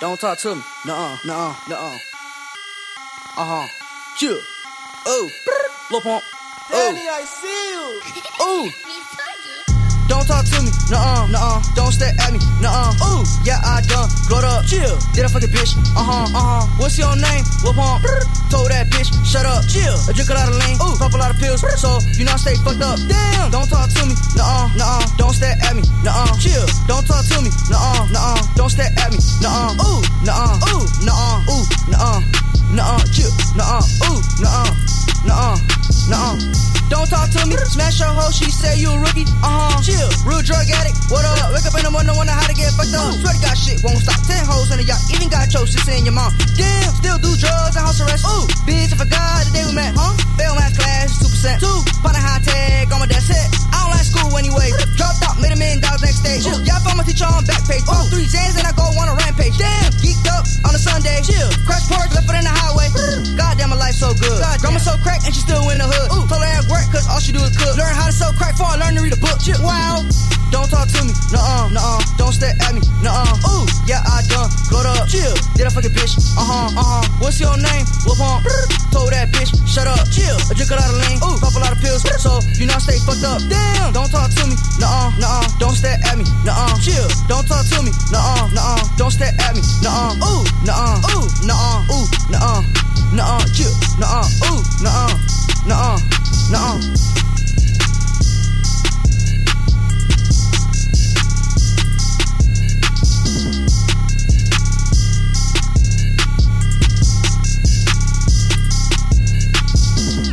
Don't talk to me. Nuh-uh, nuh-uh, nuh-uh. Uh-huh. Chill. Oh. Lil Pump. Oh. Danny, I see you. Ooh. Don't talk to me, nuh-uh, nuh-uh. Don't stare at me, nuh-uh. Ooh, yeah, I done glowed up. Chill. Did I fuck a bitch? Uh-huh, uh-huh. What's your name? Lil Pump. Told that bitch, shut up. Chill. I drink a lot of lean, Ooh. pop a lot of pills, so you know I stay fucked up. Damn. Don't talk to me, nuh-uh, nuh-uh. Stare at me, nuh-uh. Ooh, nuh-uh, ooh, nuh-uh, ooh, nuh-uh, nuh-uh, chill, nuh-uh, ooh, nuh-uh, nuh-uh, nuh-uh. Don't talk to me, smash your hoe, she say you a rookie, uh-huh, chill, real drug addict, what up, wake up in the morning, wonder how to get fucked up, swear to God shit, won't stop, ten hoes in the yacht, even got your sister in your mom, damn, still do drugs and house arrest, ooh, bitch, ooh, y'all found my teacher on Backpage, oh, three Xans and I go on a rampage, damn, geeked up on a Sunday, chill, crash Porsche, left it in the highway, goddamn, my life so good, grandma so crack and she still in the hood, ooh, told her at work, cause all she do is cook, learn how to sew crack before I learn to read a book, chill, wow, don't talk to me, nuh-uh, nuh-uh, don't stare at me, nuh-uh, ooh, yeah, I done, glowed up, chill, did I fuck a bitch, uh-huh, uh-huh, what's your name, Lil Pump, told that bitch, shut up, chill, I drink a lot of lean, ooh, pop a lot of pills, stare at me, nuh-uh, ooh, nuh-uh, ooh, nuh-uh, ooh, nuh-uh, nuh-uh, chill, nuh-uh, ooh, nuh-uh, nuh-uh.